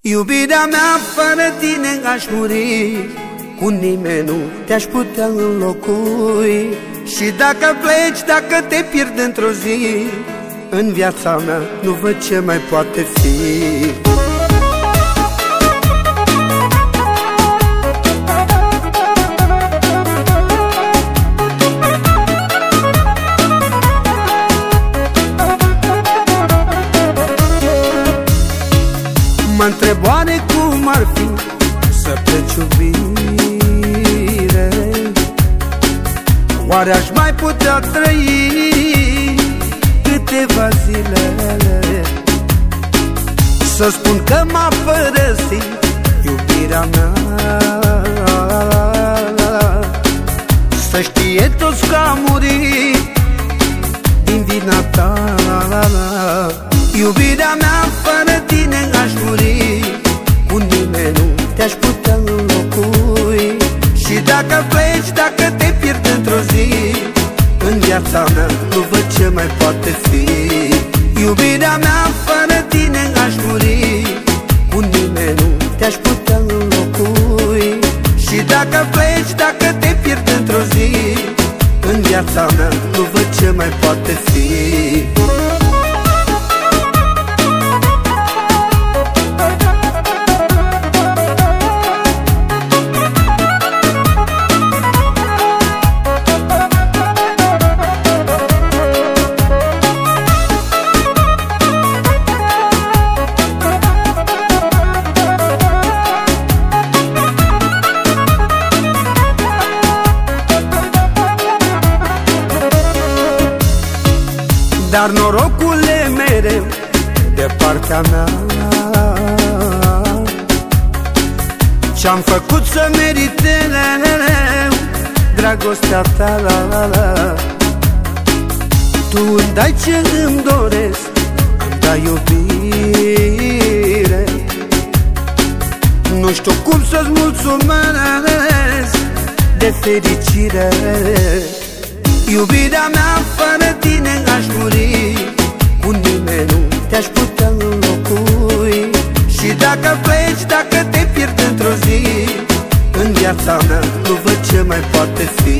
Iubirea mea, fără tine aș muri. Cu nimeni nu te-aș putea înlocui. Și dacă pleci, dacă te pierd într-o zi În viața mea nu văd ce mai poate fi Mă întreb oare cum ar fi să pleci iubire? Oare aș mai putea trăi câteva zile? Să spun că m-a părăsit iubirea mea. Să știe toți că a murit din vina ta Iubirea mea fără tine aș muri. Cu nimeni nu te-aș putea înlocui. Și dacă pleci, dacă te pierd într-o zi În viața mea nu văd ce mai poate fi. Iubirea mea fără tine aș muri. Cu nimeni nu te-aș putea înlocui. Și dacă pleci, dacă te pierd într-o zi În viața mea nu văd ce mai poate fi Dar norocul e mereu de partea mea. Ce-am făcut să merite dragostea ta la la la. Tu îmi dai ce îmi doresc, îmi dai iubire. Nu știu cum să-ți mulțumesc de fericire. Iubirea mea fără tine aș muri Cu nimeni nu te-aș putea înlocui. Și dacă pleci, dacă te pierd într-o zi În viața mea nu văd ce mai poate fi.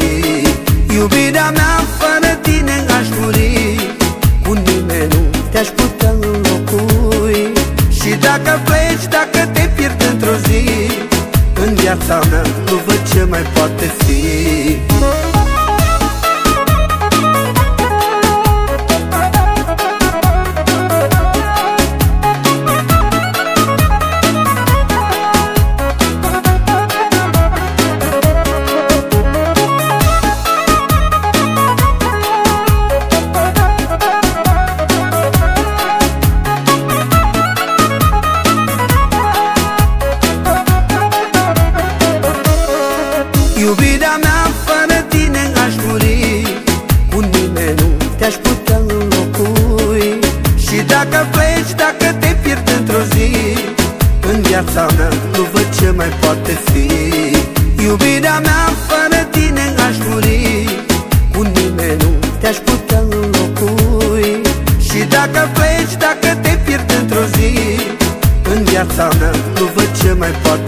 Iubirea mea fără tine aș muri Cu nimeni nu te-aș putea înlocui. Și dacă pleci, dacă te pierd într-o zi În viața mea nu văd ce mai poate fi văd ce mai poate fi. Iubirea mea fără tine aș muri. Cu nimeni nu te-aș putea înlocui. Și dacă pleci, dacă te pierd într-o zi În viața mea nu văd ce mai poate fi